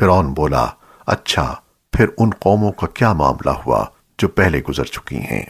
فرعون بولا اچھا پھر ان قوموں کا کیا معاملہ ہوا جو پہلے گزر چکی ہیں؟